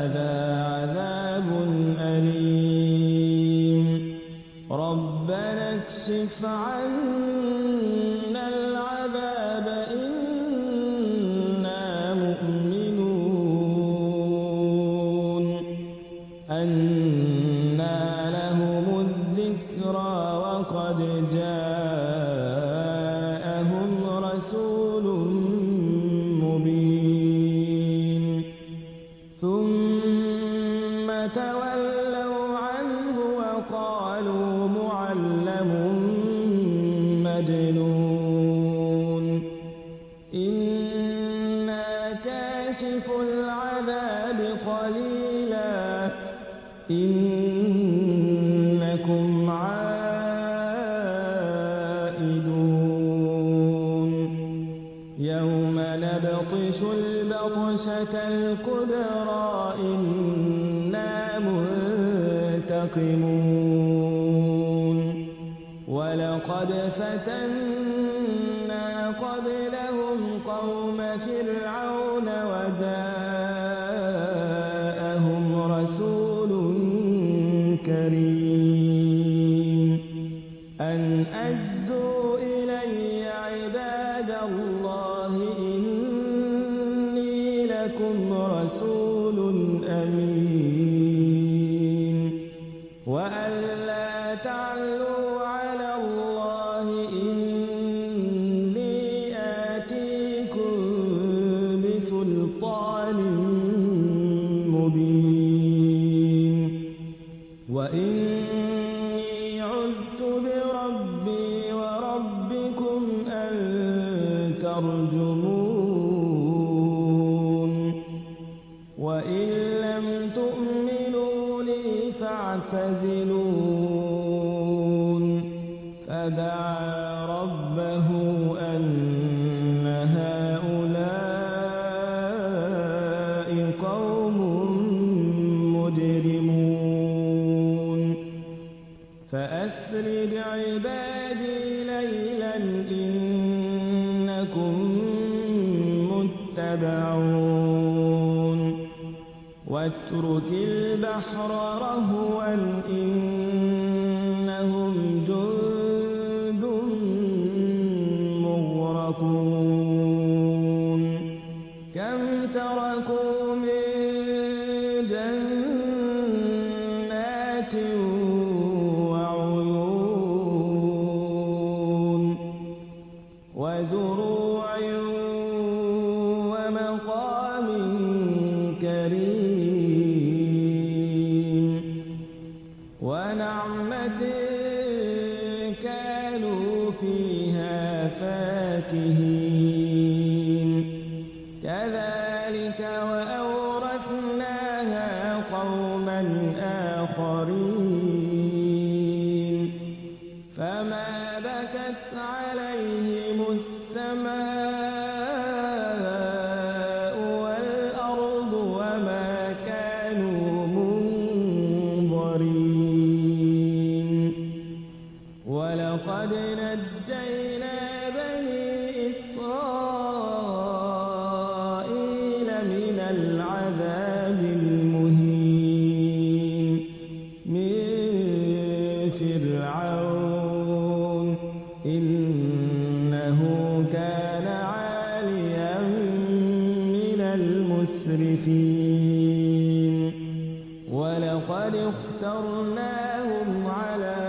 هذا عذاب أليم. ربنا اكشف عنا العذاب إنا مؤمنون. أنا لهم الذكرى وقد جاءهم قليلا. إنكم عائدون. يوم نبطش البطشة الكبرى إنا منتقمون. ولقد فتنا أن أدوا إلي عباد الله إني لكم رسول فاعتزلون واترك البحر رهوا إنهم جند مغرقون. كم تركوا عَلَيْهِمُ السَّمَاءُ. وَأَثَرْنَاهُمْ عَلَى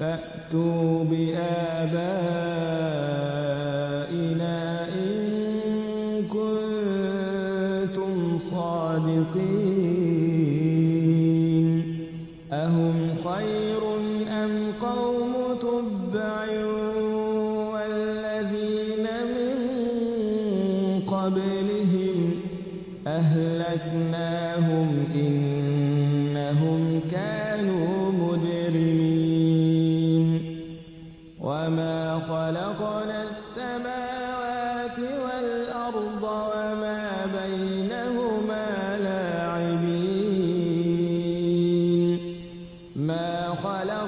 فأتوا بآبائنا إن كنتم صادقين. أهم خير أم قوم تبع والذين من قبلهم أهلكناهم إن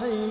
حين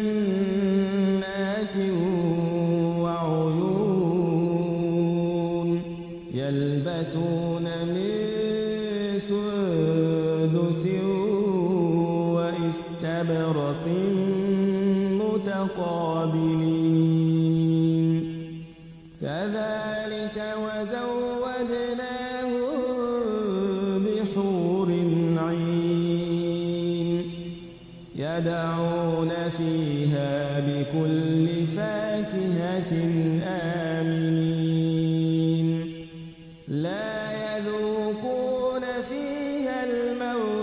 جَنَّاتٍ وَعُيُونٍ يَلْبَسُونَ مِن سُندُسٍ وَإِسْتَبْرَقٍ مُّتَقَابِلِينَ. كَذَلِكَ وَزَوْجُونَ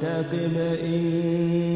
فارتقب إنهم